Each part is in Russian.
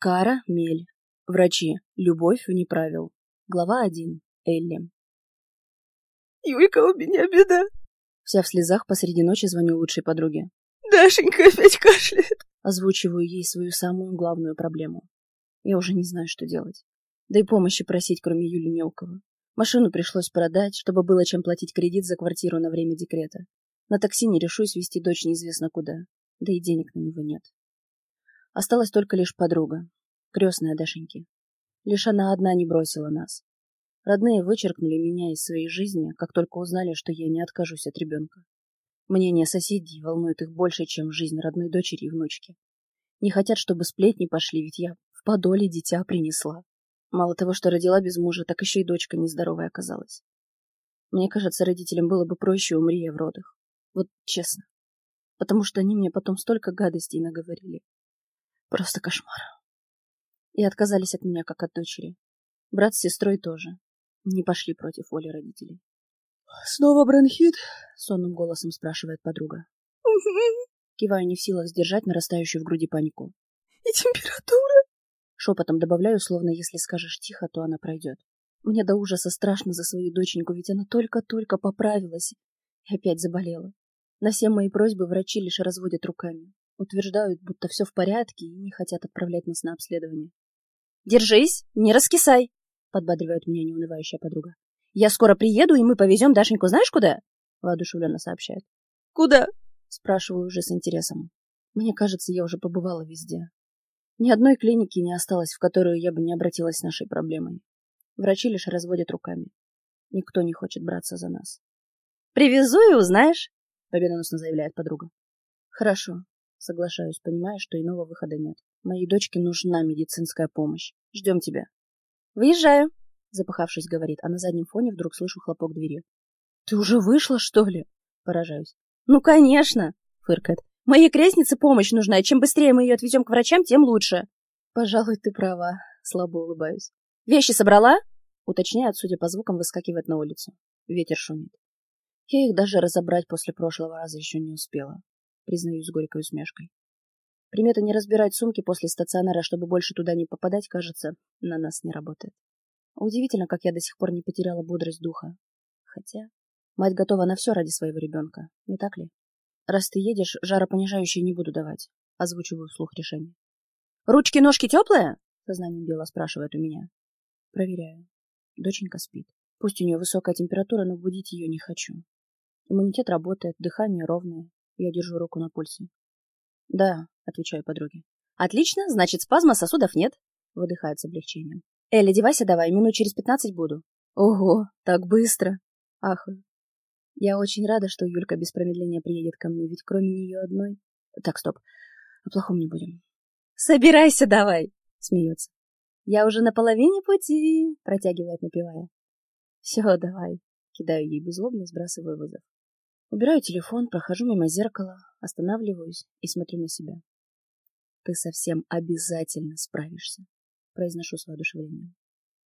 Кара Мель. Врачи. Любовь вне правил. Глава 1. Элли. Юлька, у меня беда. Вся в слезах посреди ночи звоню лучшей подруге. Дашенька опять кашляет. Озвучиваю ей свою самую главную проблему. Я уже не знаю, что делать. Да и помощи просить, кроме Юли, не у кого. Машину пришлось продать, чтобы было чем платить кредит за квартиру на время декрета. На такси не решусь вести дочь неизвестно куда. Да и денег на него нет. Осталась только лишь подруга, крестная Дашеньки. Лишь она одна не бросила нас. Родные вычеркнули меня из своей жизни, как только узнали, что я не откажусь от ребенка. Мнение соседей волнует их больше, чем жизнь родной дочери и внучки. Не хотят, чтобы сплетни пошли, ведь я в подоле дитя принесла. Мало того, что родила без мужа, так еще и дочка нездоровая оказалась. Мне кажется, родителям было бы проще, умри я в родах. Вот честно. Потому что они мне потом столько гадостей наговорили. Просто кошмар. И отказались от меня, как от дочери. Брат с сестрой тоже. Не пошли против воли родителей. «Снова бронхит?» — сонным голосом спрашивает подруга. Киваю не в силах сдержать нарастающую в груди панику. «И температура?» Шепотом добавляю, словно если скажешь тихо, то она пройдет. Мне до ужаса страшно за свою доченьку, ведь она только-только поправилась и опять заболела. На все мои просьбы врачи лишь разводят руками. Утверждают, будто все в порядке и не хотят отправлять нас на обследование. «Держись, не раскисай!» — подбадривает меня неунывающая подруга. «Я скоро приеду, и мы повезем Дашеньку знаешь куда?» — воодушевленно сообщает. «Куда?» — спрашиваю уже с интересом. Мне кажется, я уже побывала везде. Ни одной клиники не осталось, в которую я бы не обратилась с нашей проблемой. Врачи лишь разводят руками. Никто не хочет браться за нас. «Привезу и узнаешь», — победоносно заявляет подруга. «Хорошо, Соглашаюсь, понимая, что иного выхода нет. Моей дочке нужна медицинская помощь. Ждем тебя. Выезжаю, запыхавшись, говорит, а на заднем фоне вдруг слышу хлопок двери. Ты уже вышла, что ли? Поражаюсь. Ну, конечно, фыркает. Моей крестнице помощь нужна, и чем быстрее мы ее отвезем к врачам, тем лучше. Пожалуй, ты права, слабо улыбаюсь. Вещи собрала? Уточняет, судя по звукам, выскакивает на улицу. Ветер шумит. Я их даже разобрать после прошлого раза еще не успела признаюсь с горькой усмешкой. Примета не разбирать сумки после стационара, чтобы больше туда не попадать, кажется, на нас не работает. Удивительно, как я до сих пор не потеряла бодрость духа. Хотя мать готова на все ради своего ребенка, не так ли? Раз ты едешь, жаропонижающие не буду давать. Озвучиваю вслух решение. «Ручки-ножки теплые?» — сознанием дела спрашивает у меня. Проверяю. Доченька спит. Пусть у нее высокая температура, но будить ее не хочу. Иммунитет работает, дыхание ровное. Я держу руку на пульсе. Да, отвечаю подруге. Отлично, значит, спазма сосудов нет. Выдыхает с облегчением. Элли, девайся давай, минут через пятнадцать буду. Ого, так быстро. Ахаю. Я очень рада, что Юлька без промедления приедет ко мне, ведь кроме нее одной... Так, стоп, о плохом не будем. Собирайся давай, смеется. Я уже на половине пути, протягивает, напевая. Все, давай, кидаю ей беззлобно, сбрасываю вызов. Убираю телефон, прохожу мимо зеркала, останавливаюсь и смотрю на себя. Ты совсем обязательно справишься, произношу с воодушевлением.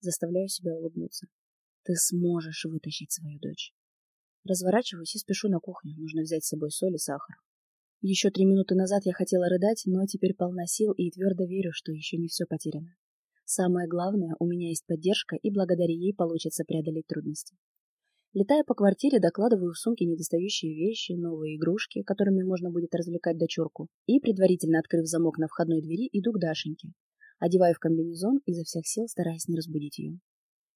Заставляю себя улыбнуться. Ты сможешь вытащить свою дочь. Разворачиваюсь и спешу на кухню. Нужно взять с собой соль и сахар. Еще три минуты назад я хотела рыдать, но теперь полна сил и твердо верю, что еще не все потеряно. Самое главное, у меня есть поддержка, и благодаря ей получится преодолеть трудности. Летая по квартире, докладываю в сумке недостающие вещи, новые игрушки, которыми можно будет развлекать дочурку, и, предварительно открыв замок на входной двери, иду к Дашеньке. Одеваю в комбинезон, изо всех сил стараясь не разбудить ее.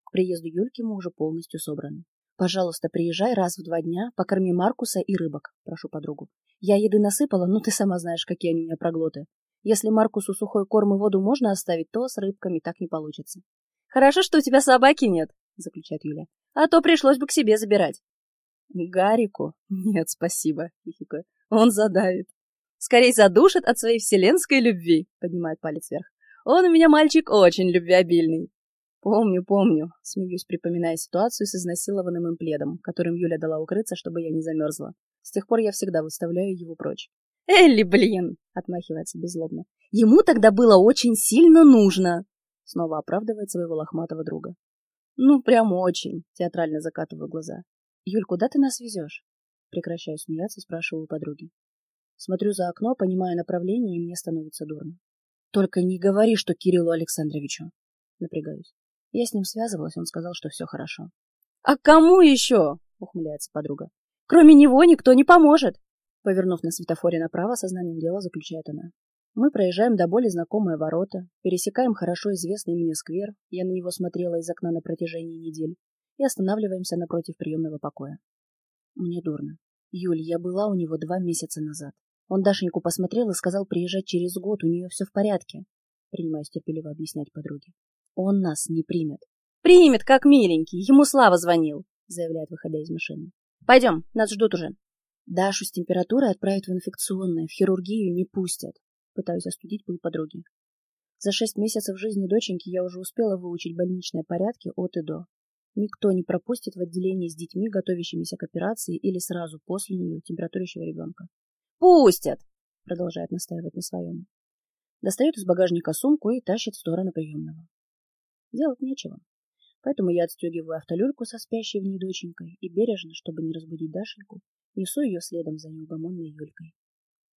К приезду Юльки мы уже полностью собраны. «Пожалуйста, приезжай раз в два дня, покорми Маркуса и рыбок», — прошу подругу. «Я еды насыпала, но ты сама знаешь, какие они у меня проглоты. Если Маркусу сухой корм и воду можно оставить, то с рыбками так не получится». «Хорошо, что у тебя собаки нет», — заключает Юля а то пришлось бы к себе забирать. Гарику? Нет, спасибо, хихикаю. Он задавит. Скорей задушит от своей вселенской любви, поднимает палец вверх. Он у меня мальчик очень любвеобильный. Помню, помню, смеюсь, припоминая ситуацию с изнасилованным им пледом, которым Юля дала укрыться, чтобы я не замерзла. С тех пор я всегда выставляю его прочь. «Элли, блин!» — отмахивается беззлобно. «Ему тогда было очень сильно нужно!» Снова оправдывает своего лохматого друга. Ну, прям очень, театрально закатываю глаза. Юль, куда ты нас везешь? Прекращаю смеяться, спрашиваю подруги. Смотрю за окно, понимаю направление, и мне становится дурно. Только не говори, что Кириллу Александровичу. Напрягаюсь. Я с ним связывалась, он сказал, что все хорошо. А кому еще? Ухмыляется подруга. Кроме него никто не поможет. Повернув на светофоре направо, сознанием дела заключает она. Мы проезжаем до боли знакомые ворота, пересекаем хорошо известный мне сквер, я на него смотрела из окна на протяжении недель, и останавливаемся напротив приемного покоя. Мне дурно. Юль, я была у него два месяца назад. Он Дашеньку посмотрел и сказал приезжать через год, у нее все в порядке. Принимаюсь терпеливо объяснять подруге. Он нас не примет. Примет, как миленький, ему Слава звонил, заявляет, выходя из машины. Пойдем, нас ждут уже. Дашу с температурой отправят в инфекционное, в хирургию не пустят. Пытаюсь остудить пыл подруги. За шесть месяцев жизни доченьки я уже успела выучить больничные порядки от и до. Никто не пропустит в отделении с детьми, готовящимися к операции или сразу после нее температурящего ребенка. «Пустят!» — продолжает настаивать на своем. Достает из багажника сумку и тащит в сторону приемного. Делать нечего. Поэтому я отстегиваю автолюльку со спящей в ней доченькой и бережно, чтобы не разбудить Дашеньку, несу ее следом за неугомонной Юлькой.